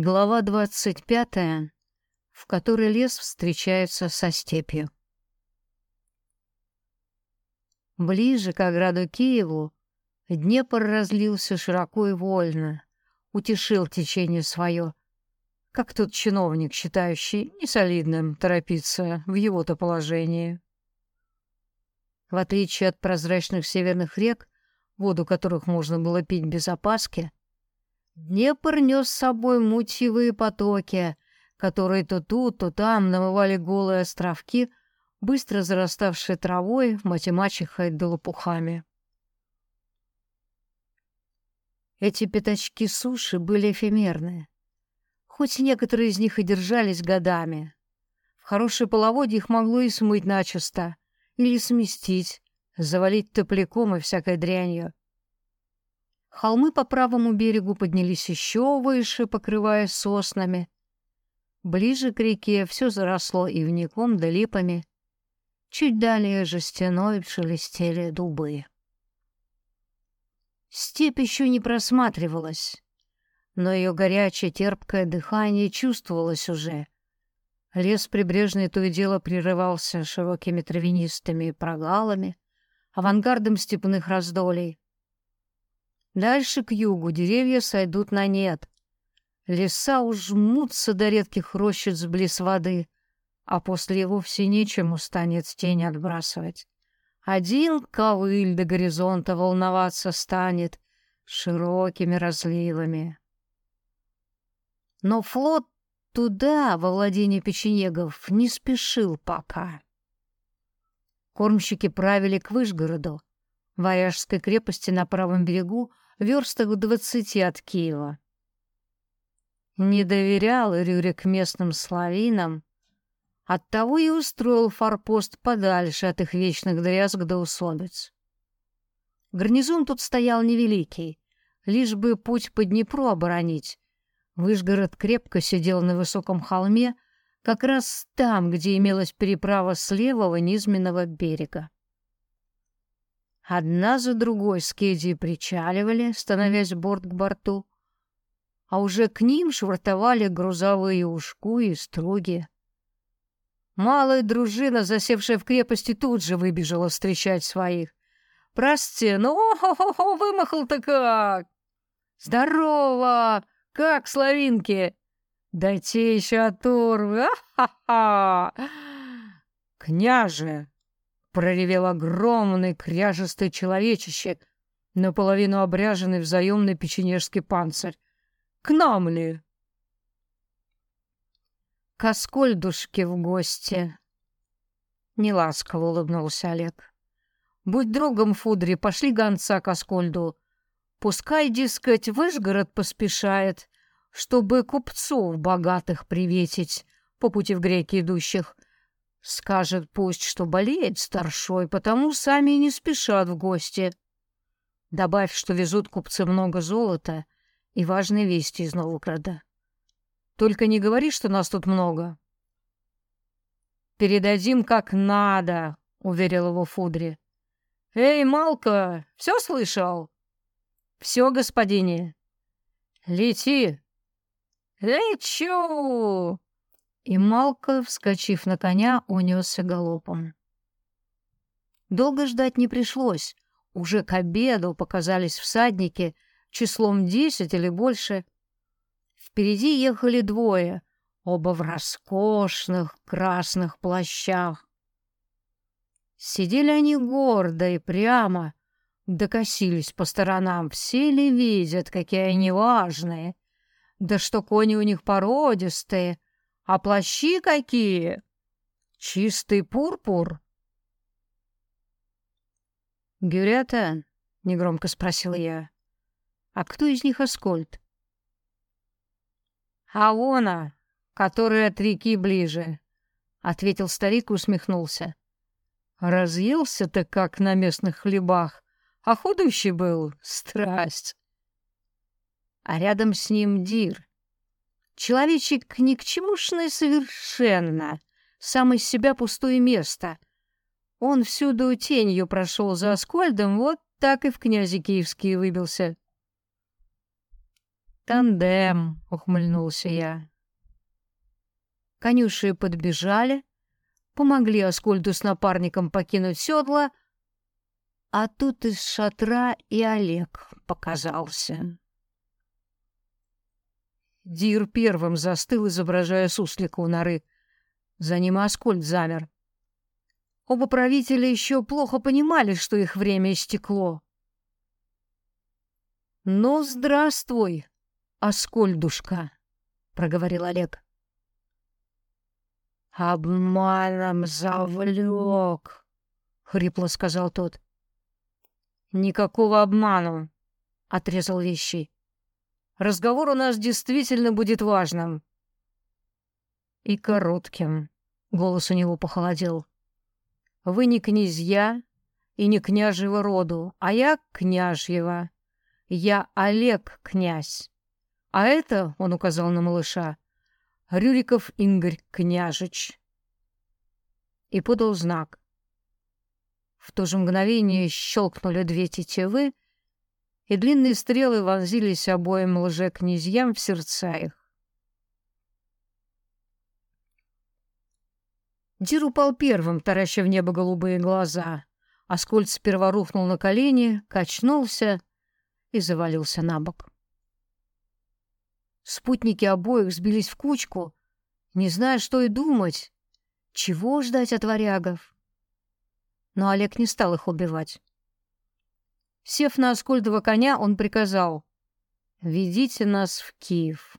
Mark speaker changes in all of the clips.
Speaker 1: Глава двадцать пятая, в которой лес встречается со степью. Ближе к ограду Киеву Днепр разлился широко и вольно, утешил течение свое, как тот чиновник, считающий несолидным торопиться в его-то положении. В отличие от прозрачных северных рек, воду которых можно было пить без опаски, Днепр нес с собой мутьевые потоки, которые то тут, то там намывали голые островки, быстро зараставшие травой, матемачехой да лопухами. Эти пятачки суши были эфемерные, хоть некоторые из них и держались годами. В хорошей половодье их могло и смыть начисто, или сместить, завалить топляком и всякой дрянью. Холмы по правому берегу поднялись еще выше, покрывая соснами. Ближе к реке все заросло ивником да липами. Чуть далее жестяной шелестели дубы. Степь еще не просматривалась, но ее горячее терпкое дыхание чувствовалось уже. Лес прибрежный то и дело прерывался широкими травянистыми прогалами, авангардом степных раздолей. Дальше к югу деревья сойдут на нет. Леса ужмутся до редких рощиц близ воды, а после вовсе нечему станет тень отбрасывать. Один ковыль до горизонта волноваться станет широкими разливами. Но флот туда, во владение печенегов, не спешил пока. Кормщики правили к Вышгороду, Варяжской крепости на правом берегу, верстах в двадцати от Киева. Не доверял Рюрик местным славинам, оттого и устроил форпост подальше от их вечных дрязг до усобиц. Гарнизон тут стоял невеликий, лишь бы путь по Днепру оборонить. Выжгород крепко сидел на высоком холме, как раз там, где имелась переправа с левого низменного берега. Одна за другой скеди причаливали, становясь борт к борту, а уже к ним швартовали грузовые ушку и струги. Малая дружина, засевшая в крепости, тут же выбежала встречать своих. «Прости, ну, о-хо-хо, вымахал-то как!» «Здорово! Как, славинки?» «Дайте еще оторвы! А-ха-ха!» «Княже!» Проревел огромный кряжестый человечище, наполовину обряженный в заемный печенежский панцирь. «К нам ли?» «К Аскольдушке в гости!» Неласково улыбнулся Олег. «Будь другом, Фудри, пошли гонца к Аскольду. Пускай, дескать, Вышгород поспешает, чтобы купцов богатых приветить по пути в греки идущих, Скажет пусть, что болеет старшой, потому сами и не спешат в гости. Добавь, что везут купцы много золота и важные вести из Новгорода. Только не говори, что нас тут много. Передадим как надо, уверил его Фудри. Эй, Малка, все слышал? Все, господине. Лети. Лечу! И Малка, вскочив на коня, унесся галопом. Долго ждать не пришлось. Уже к обеду показались всадники, числом десять или больше. Впереди ехали двое, оба в роскошных красных плащах. Сидели они гордо и прямо, докосились по сторонам, все ли видят, какие они важные, да что кони у них породистые — а плащи какие! Чистый пурпур!» «Гюрята?» — негромко спросил я. «А кто из них Аскольд?» «А она, которая от реки ближе», — ответил старик и усмехнулся. «Разъелся-то как на местных хлебах, а худущий был — страсть». А рядом с ним Дир, Человечек ни к чемушный совершенно, сам из себя пустое место. Он всюду тенью прошел за Аскольдом, вот так и в князи киевские выбился. Тандем, ухмыльнулся я. Конюши подбежали, помогли Аскольду с напарником покинуть седло, а тут из шатра и Олег показался. Дир первым застыл, изображая суслика у норы. За ним Аскольд замер. Оба правителя еще плохо понимали, что их время истекло. «Ну, здравствуй, Аскольдушка», — проговорил Олег. «Обманом завлек», — хрипло сказал тот. «Никакого обману», — отрезал вещий. «Разговор у нас действительно будет важным». «И коротким», — голос у него похолодел. Вы не князья и не княжьего роду, а я княжьего. Я Олег князь. А это, — он указал на малыша, — Рюриков Ингорь княжич. И подал знак. В то же мгновение щелкнули две тетивы, и длинные стрелы вонзились обоим лже-князьям в сердца их. Дир упал первым, тараща в небо голубые глаза. Аскольд сперва рухнул на колени, качнулся и завалился на бок. Спутники обоих сбились в кучку, не зная, что и думать, чего ждать от варягов. Но Олег не стал их убивать. Сев на Аскольдова коня, он приказал «Ведите нас в Киев».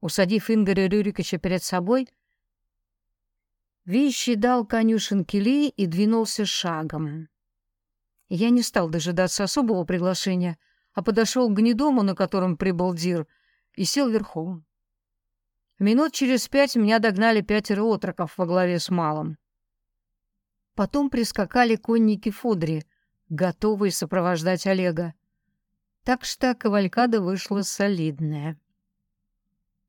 Speaker 1: Усадив Ингоря Рюриковича перед собой, Вещи дал конюшен кили и двинулся шагом. Я не стал дожидаться особого приглашения, а подошел к гнедому, на котором прибыл Дир, и сел верхом. Минут через пять меня догнали пятеро отроков во главе с малым. Потом прискакали конники Фудри, готовые сопровождать Олега. Так что кавалькада вышла солидная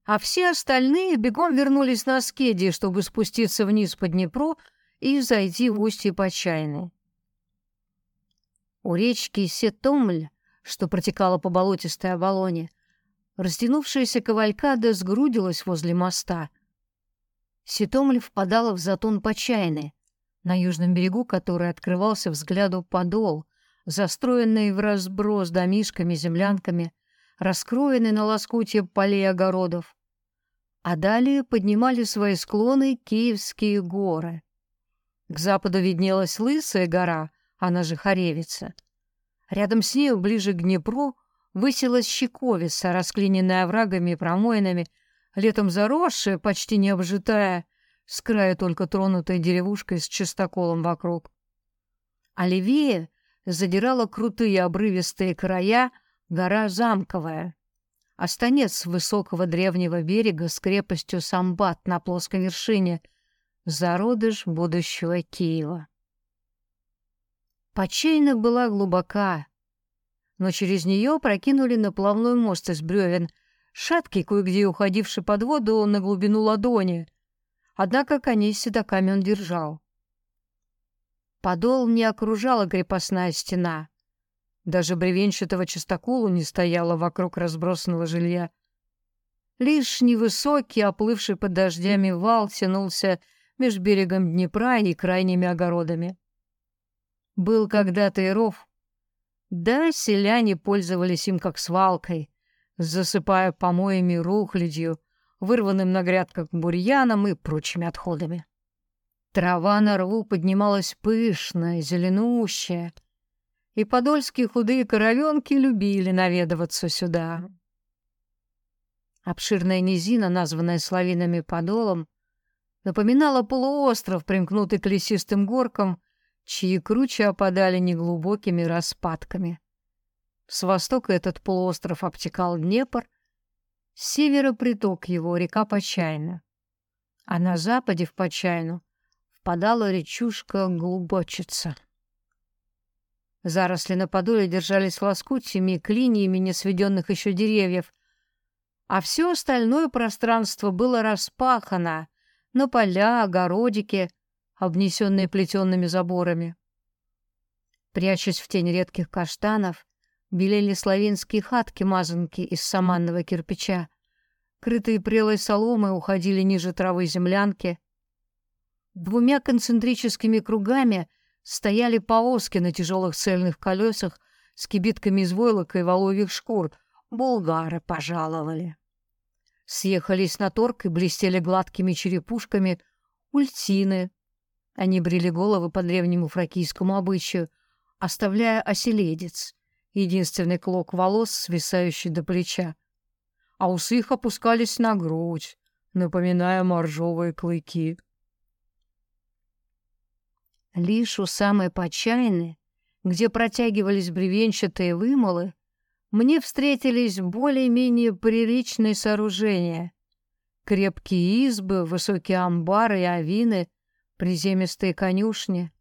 Speaker 1: а все остальные бегом вернулись на скеди, чтобы спуститься вниз по Днепру и зайти в устье Почайны. У речки Сетомль, что протекала по болотистой оболоне, растянувшаяся кавалькада сгрудилась возле моста. Сетомль впадала в затон Почайны, на южном берегу который открывался взгляду подол, застроенный в разброс домишками, землянками, раскроенный на лоскутье полей огородов. А далее поднимали свои склоны Киевские горы. К западу виднелась Лысая гора, она же Харевица. Рядом с ней, ближе к Днепру, высилась Щековица, расклиненная оврагами и промоинами, летом заросшая, почти не обжитая, с края только тронутой деревушкой с чистоколом вокруг. А левее задирала крутые обрывистые края гора Замковая, останец высокого древнего берега с крепостью Самбат на плоской вершине, зародыш будущего Киева. Почейна была глубока, но через нее прокинули наплавной мост из бревен, шаткий, кое-где уходивший под воду на глубину ладони, однако коней с седоками он держал. Подол не окружала крепостная стена — даже бревенчатого частоколу не стояло вокруг разбросанного жилья. Лишь невысокий, оплывший под дождями вал тянулся меж берегом Днепра и крайними огородами. Был когда-то и ров. Да, селяне пользовались им как свалкой, засыпая помоями рухлядью, вырванным на грядках бурьяном и прочими отходами. Трава на рву поднималась пышная, зеленущая, и подольские худые коровенки любили наведываться сюда. Обширная низина, названная славинами Подолом, напоминала полуостров, примкнутый к лесистым горкам, чьи кручи опадали неглубокими распадками. С востока этот полуостров обтекал Днепр, с севера приток его, река Почайна, а на западе в Почайну впадала речушка Глубочица. Заросли на подоле держались лоскутьями и клиньями несведенных еще деревьев, а все остальное пространство было распахано на поля, огородики, обнесенные плетенными заборами. Прячась в тень редких каштанов, белели славянские хатки-мазанки из саманного кирпича. Крытые прелой соломой уходили ниже травы землянки. Двумя концентрическими кругами стояли повозки на тяжелых цельных колесах с кибитками из войлока и воловьих шкур. Булгары пожаловали. Съехались на торг и блестели гладкими черепушками ультины. Они брили головы по древнему фракийскому обычаю, оставляя оселедец, единственный клок волос, свисающий до плеча. А усы их опускались на грудь, напоминая моржовые клыки. Лишь у самой почайны, где протягивались бревенчатые вымолы, мне встретились более-менее приличные сооружения. Крепкие избы, высокие амбары и авины, приземистые конюшни.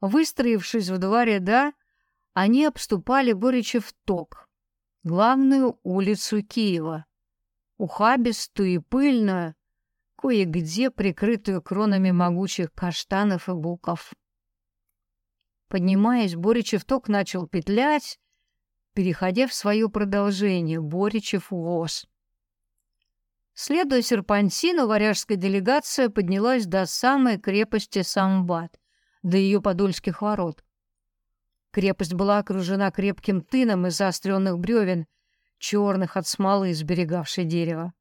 Speaker 1: Выстроившись в два ряда, они обступали Боричев ток, главную улицу Киева, ухабистую и пыльную, кое-где прикрытую кронами могучих каштанов и буков. Поднимаясь, Боричев ток начал петлять, переходя в свое продолжение Боричев воз. Следуя серпантину, варяжская делегация поднялась до самой крепости Самбат, до ее подольских ворот. Крепость была окружена крепким тыном из заостренных бревен, черных от смолы, сберегавшей дерево.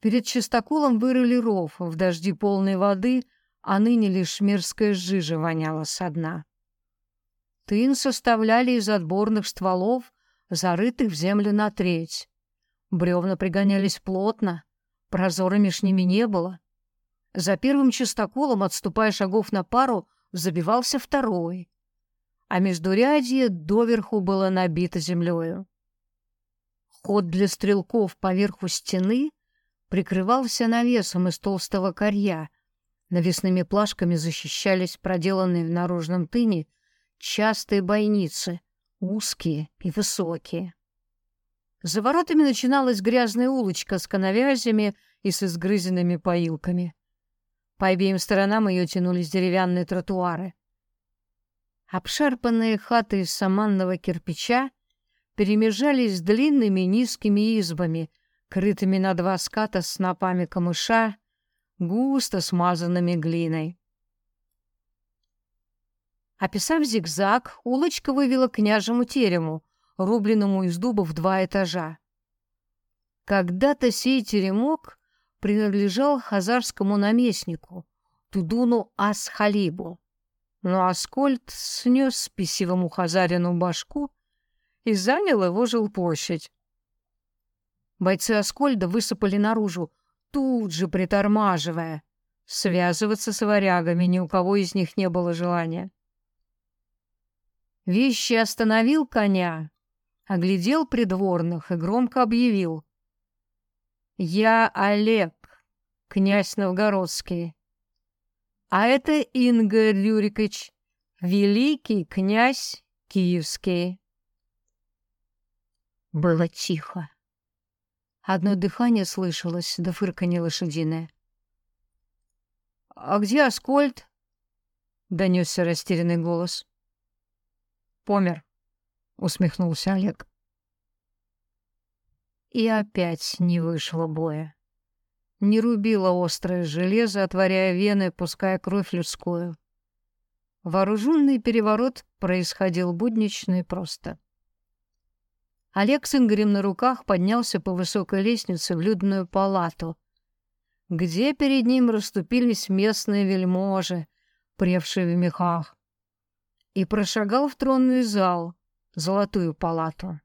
Speaker 1: Перед чистоколом вырыли ров, в дожди полной воды, а ныне лишь мерзкая жижа воняла со дна. Тын составляли из отборных стволов, зарытых в землю на треть. Бревна пригонялись плотно, прозора меж ними не было. За первым чистоколом, отступая шагов на пару, забивался второй, а междурядье доверху было набито землею. Ход для стрелков поверху стены прикрывался навесом из толстого корья. Навесными плашками защищались проделанные в наружном тыне частые бойницы, узкие и высокие. За воротами начиналась грязная улочка с коновязями и с изгрызенными поилками. По обеим сторонам ее тянулись деревянные тротуары. Обшарпанные хаты из саманного кирпича перемежались с длинными низкими избами, крытыми на два ската снопами камыша, густо смазанными глиной. Описав зигзаг, улочка вывела княжему терему, рубленному из дуба в два этажа. Когда-то сей теремок принадлежал хазарскому наместнику, Тудуну Асхалибу, но Аскольд снес спесивому хазарину башку и занял его жилплощадь. Бойцы Аскольда высыпали наружу, тут же притормаживая. Связываться с варягами ни у кого из них не было желания. Вещи остановил коня, оглядел придворных и громко объявил. «Я Олег, князь Новгородский. А это Инга Рюрикович, великий князь Киевский». Было тихо. Одно дыхание слышалось, да фырканье лошадиное. «А где Аскольд?» — донесся растерянный голос. «Помер», — усмехнулся Олег. И опять не вышло боя. Не рубило острое железо, отворяя вены, пуская кровь людскую. Вооруженный переворот происходил буднично и просто. Олег с Игорем на руках поднялся по высокой лестнице в людную палату, где перед ним расступились местные вельможи, превшие в мехах, и прошагал в тронный зал, золотую палату.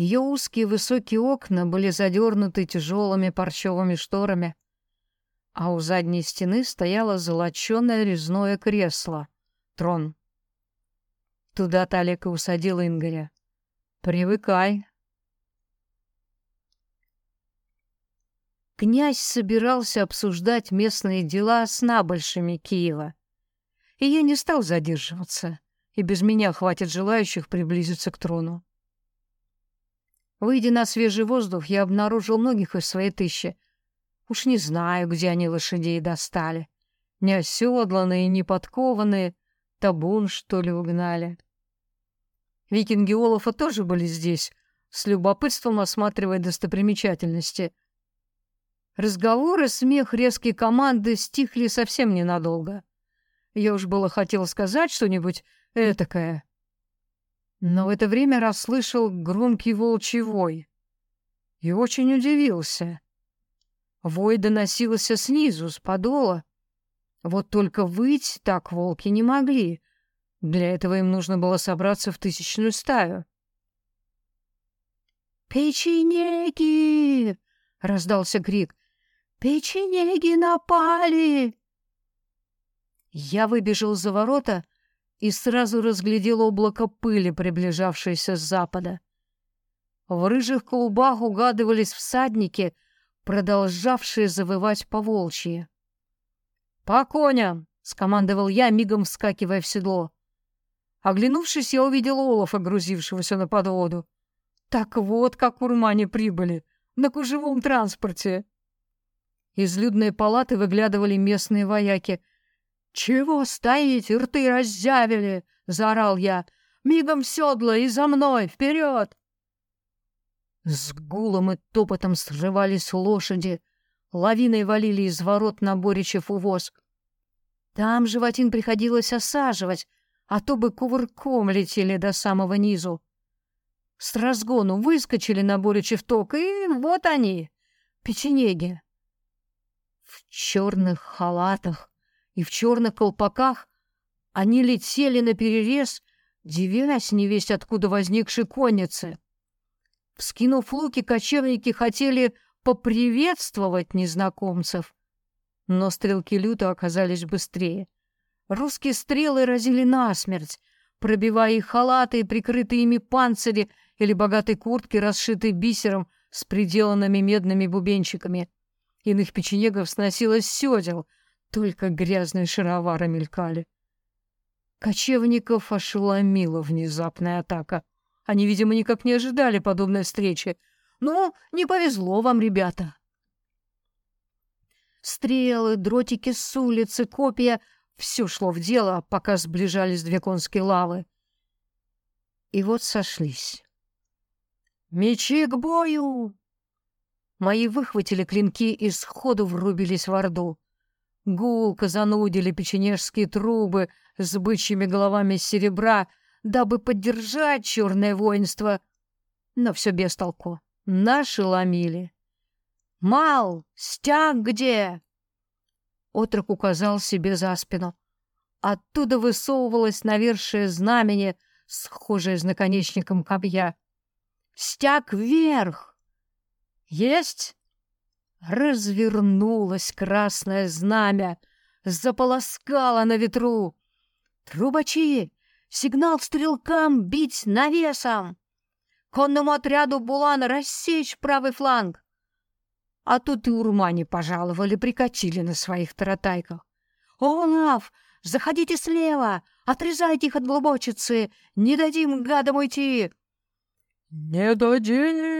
Speaker 1: Ее узкие высокие окна были задернуты тяжелыми парчевыми шторами, а у задней стены стояло золоченое резное кресло, трон. Туда-то Олег и усадил Ингоря. «Привыкай». Князь собирался обсуждать местные дела с набольшими Киева. И я не стал задерживаться, и без меня хватит желающих приблизиться к трону. Выйдя на свежий воздух, я обнаружил многих из своей тысячи. Уж не знаю, где они лошадей достали. Не оседланные, не подкованные, табун, что ли, угнали. Викинги Олафа тоже были здесь, с любопытством осматривая достопримечательности. Разговоры, смех, резкие команды стихли совсем ненадолго. Я уж было хотела сказать что-нибудь этакое. Но в это время расслышал громкий волчий вой. И очень удивился. Вой доносился снизу, с подола. Вот только выть так волки не могли. Для этого им нужно было собраться в тысячную стаю. «Печенеги!» — раздался крик. «Печенеги напали!» Я выбежал за ворота и сразу разглядел облако пыли, приближавшееся с запада. В рыжих клубах угадывались всадники, продолжавшие завывать по волчьи. «По коням!» — скомандовал я, мигом вскакивая в седло. Оглянувшись, я увидел Олафа, грузившегося на подводу. Так вот, как урмане прибыли, на кужевом транспорте. Из людной палаты выглядывали местные вояки. «Чего стоите, рты раззявили?» — заорал я. «Мигом в седло и за мной, вперед!» С гулом и топотом срывались лошади, лавиной валили из ворот на Боричев увоз. Там животин приходилось осаживать, а то бы кувырком летели до самого низу. С разгону выскочили на Боричев ток, и вот они, печенеги. В черных халатах и в черных колпаках они летели на перерез, девясь невесть откуда возникшей конницы. Вскинув луки, кочевники хотели поприветствовать незнакомцев, но стрелки люто оказались быстрее. Русские стрелы разили насмерть, пробивая их халаты и прикрытые ими панцири или богатые куртки, расшитые бисером с приделанными медными бубенчиками. Иных печенегов сносилось седел, только грязные шаровары мелькали. Кочевников ошеломила внезапная атака. Они, видимо, никак не ожидали подобной встречи. Ну, не повезло вам, ребята. Стрелы, дротики с улицы, копья все шло в дело, пока сближались две конские лавы. И вот сошлись. «Мечи к бою!» Мои выхватили клинки и сходу врубились в орду. Гулко занудили печенежские трубы с бычьими головами серебра, дабы поддержать черное воинство. Но все без толку. Наши ломили. «Мал, стяг где?» Отрок указал себе за спину. Оттуда высовывалось навершие знамени, схожее с наконечником копья. «Стяг вверх!» «Есть!» Развернулось красное знамя, заполоскало на ветру. «Трубачи! Сигнал стрелкам бить навесом! Конному отряду Булана рассечь правый фланг!» А тут и урмане пожаловали, прикатили на своих таратайках. «Олаф, заходите слева! Отрезайте их от глубочицы! Не дадим гадам уйти!» «Не дадим!» —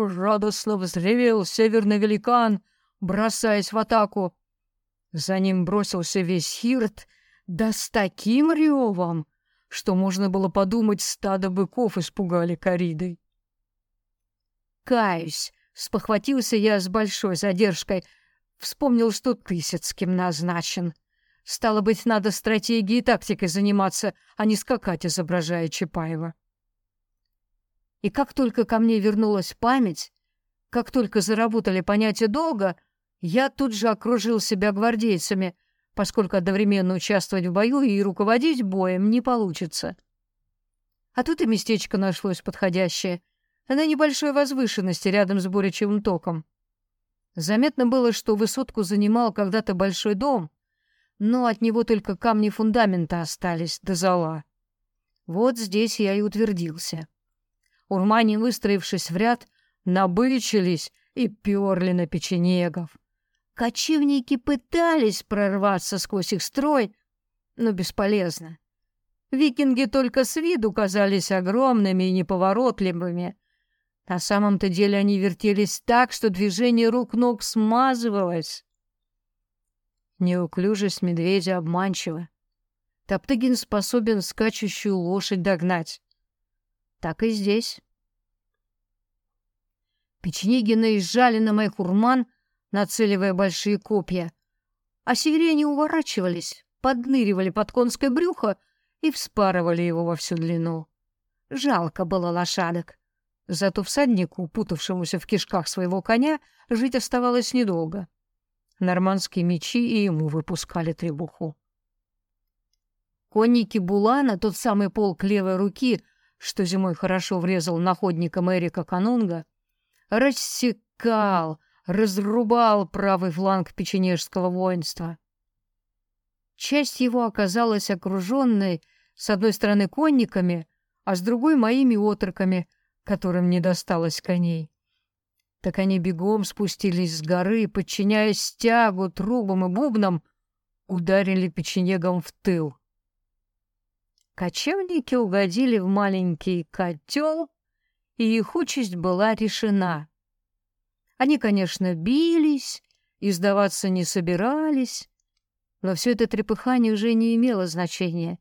Speaker 1: радостно взревел северный великан, бросаясь в атаку. За ним бросился весь Хирт, да с таким ревом, что можно было подумать, стадо быков испугали коридой. Каюсь, Спохватился я с большой задержкой. Вспомнил, что Тысяцким назначен. Стало быть, надо стратегией и тактикой заниматься, а не скакать, изображая Чапаева. И как только ко мне вернулась память, как только заработали понятия долга, я тут же окружил себя гвардейцами, поскольку одновременно участвовать в бою и руководить боем не получится. А тут и местечко нашлось подходящее — на небольшой возвышенности рядом с Боричевым током. Заметно было, что высотку занимал когда-то большой дом, но от него только камни фундамента остались до зала. Вот здесь я и утвердился. Урмане, выстроившись в ряд, набычились и перли на печенегов. Кочевники пытались прорваться сквозь их строй, но бесполезно. Викинги только с виду казались огромными и неповоротливыми, на самом-то деле они вертелись так, что движение рук-ног смазывалось. Неуклюжесть медведя обманчива. Топтыгин способен скачущую лошадь догнать. Так и здесь. Печенеги наезжали на мой курман, нацеливая большие копья, а северяне уворачивались, подныривали под конское брюхо и вспарывали его во всю длину. Жалко было лошадок. Зато всаднику, путавшемуся в кишках своего коня, жить оставалось недолго. Нормандские мечи и ему выпускали требуху. Конники Булана, тот самый полк левой руки, что зимой хорошо врезал находником Эрика Канунга, рассекал, разрубал правый фланг печенежского воинства. Часть его оказалась окруженной с одной стороны конниками, а с другой моими отроками, которым не досталось коней. Так они бегом спустились с горы, подчиняясь стягу, трубам и бубнам, ударили печенегом в тыл. Кочевники угодили в маленький котел, и их участь была решена. Они, конечно, бились и сдаваться не собирались, но все это трепыхание уже не имело значения.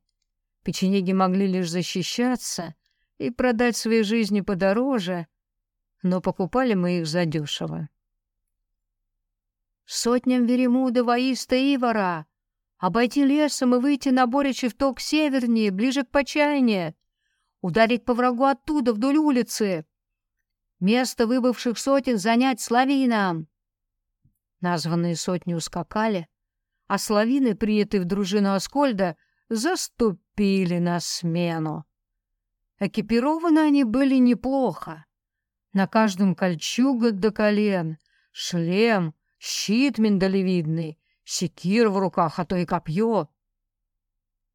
Speaker 1: Печенеги могли лишь защищаться и продать свои жизни подороже, но покупали мы их задешево. Сотням Веремуда воиста Ивара обойти лесом и выйти на Боричев ток севернее, ближе к Почайне, ударить по врагу оттуда, вдоль улицы. Место выбывших сотен занять славинам. Названные сотни ускакали, а славины, принятые в дружину Аскольда, заступили на смену. Экипированы они были неплохо. На каждом кольчуга до колен, шлем, щит миндалевидный, секир в руках, а то и копье.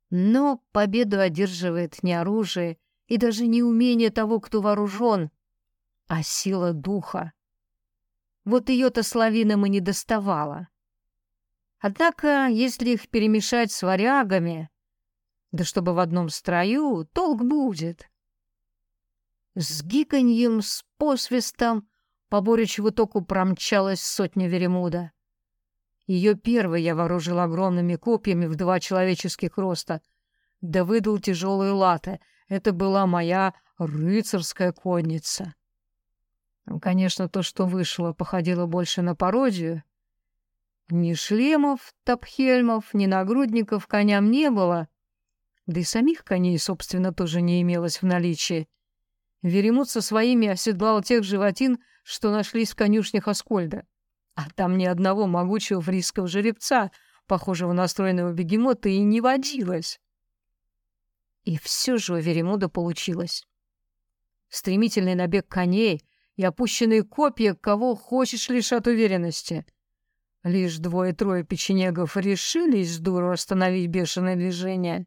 Speaker 1: Но победу одерживает не оружие и даже не умение того, кто вооружен, а сила духа. Вот ее-то славинам и не доставала. Однако, если их перемешать с варягами, да чтобы в одном строю, толк будет. С гиканьем, с посвистом по Боричеву току промчалась сотня Веремуда. Ее первой я вооружил огромными копьями в два человеческих роста, да выдал тяжелые латы. Это была моя рыцарская конница. Ну, конечно, то, что вышло, походило больше на пародию. Ни шлемов, топхельмов, ни нагрудников коням не было, да и самих коней, собственно, тоже не имелось в наличии. Веремут со своими оседлал тех животин, что нашлись в конюшнях Аскольда. А там ни одного могучего фрисского жеребца, похожего на стройного бегемота, и не водилось. И все же у Веремуда получилось. Стремительный набег коней и опущенные копья, кого хочешь лишат уверенности. Лишь двое-трое печенегов решились дуру остановить бешеное движение.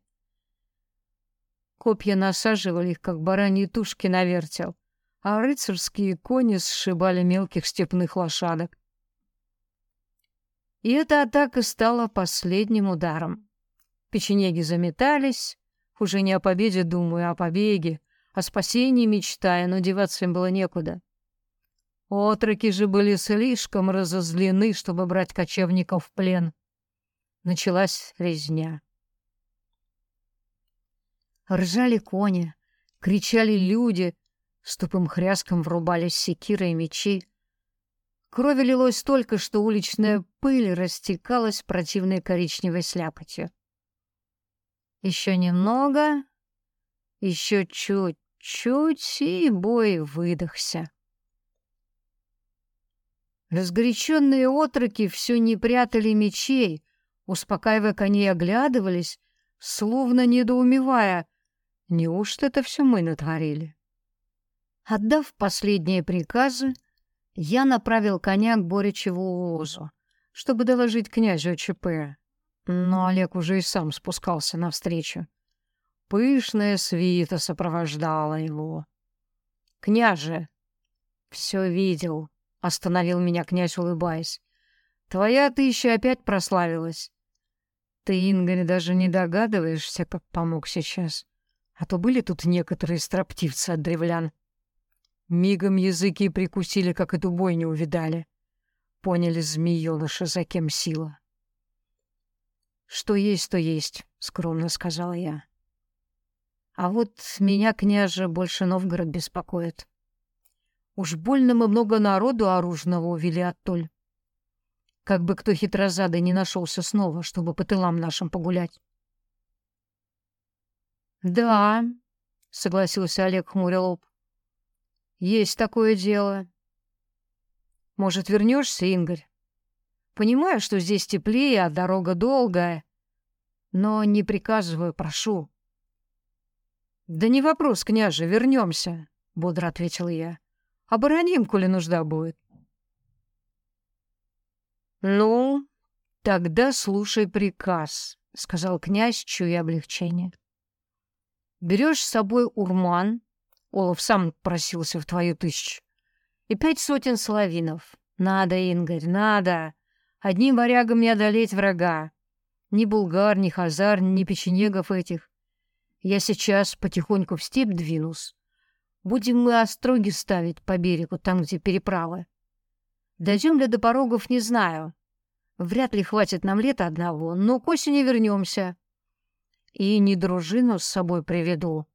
Speaker 1: Копья насаживали их, как бараньи тушки на вертел, а рыцарские кони сшибали мелких степных лошадок. И эта атака стала последним ударом. Печенеги заметались, уже не о победе думаю, а о побеге, о спасении мечтая, но деваться им было некуда. Отроки же были слишком разозлены, чтобы брать кочевников в плен. Началась резня. Ржали кони, кричали люди, с тупым хряском врубались секиры и мечи. Крови лилось столько, что уличная пыль растекалась противной коричневой слякотью. Еще немного, еще чуть-чуть, и бой выдохся. Разгоряченные отроки все не прятали мечей, успокаивая коней, оглядывались, словно недоумевая, неужто это все мы натворили? Отдав последние приказы, я направил коня к Боричеву озу, чтобы доложить князю о ЧП. Но Олег уже и сам спускался навстречу. Пышная свита сопровождала его. «Княже!» «Все видел», — остановил меня князь, улыбаясь. «Твоя тысяча опять прославилась. Ты, Ингорь, даже не догадываешься, как помог сейчас. А то были тут некоторые строптивцы от древлян. Мигом языки прикусили, как эту бойню увидали. Поняли змеёныша, за кем сила. «Что есть, то есть», — скромно сказала я. А вот меня, княже, больше Новгород беспокоит. Уж больно мы много народу оружного увели оттоль. Как бы кто хитрозадый не нашелся снова, чтобы по тылам нашим погулять. «Да», — согласился Олег хмуря лоб. «Есть такое дело. Может, вернешься, Ингорь? Понимаю, что здесь теплее, а дорога долгая, но не приказываю, прошу». «Да не вопрос, княже, вернемся», — бодро ответил я. «Обороним, коли нужда будет». «Ну, тогда слушай приказ», — сказал князь, чуя облегчение. Берешь с собой урман, Олаф сам просился в твою тысячу, и пять сотен славинов. Надо, Ингарь, надо. Одним варягом не одолеть врага. Ни булгар, ни хазар, ни печенегов этих. Я сейчас потихоньку в степь двинусь. Будем мы остроги ставить по берегу, там, где переправы. Дойдем ли до порогов, не знаю. Вряд ли хватит нам лета одного, но к осени вернемся. И не дружину с собой приведу,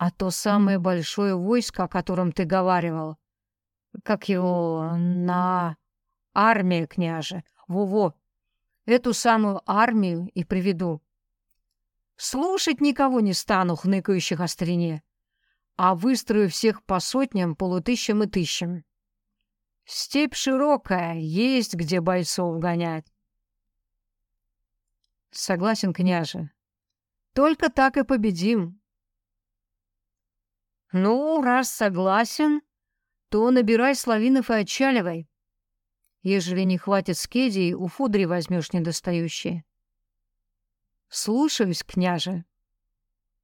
Speaker 1: а то самое большое войско, о котором ты говаривал. Как его... на... армия, княже. Во-во. Эту самую армию и приведу. Слушать никого не стану, хныкающих о старине, а выстрою всех по сотням, полутысячам и тысячам. Степь широкая, есть где бойцов гонять. Согласен, княже, только так и победим. Ну, раз согласен, то набирай славинов и отчаливай. Ежели не хватит скедей, у фудри возьмешь недостающие. Слушаюсь, княже.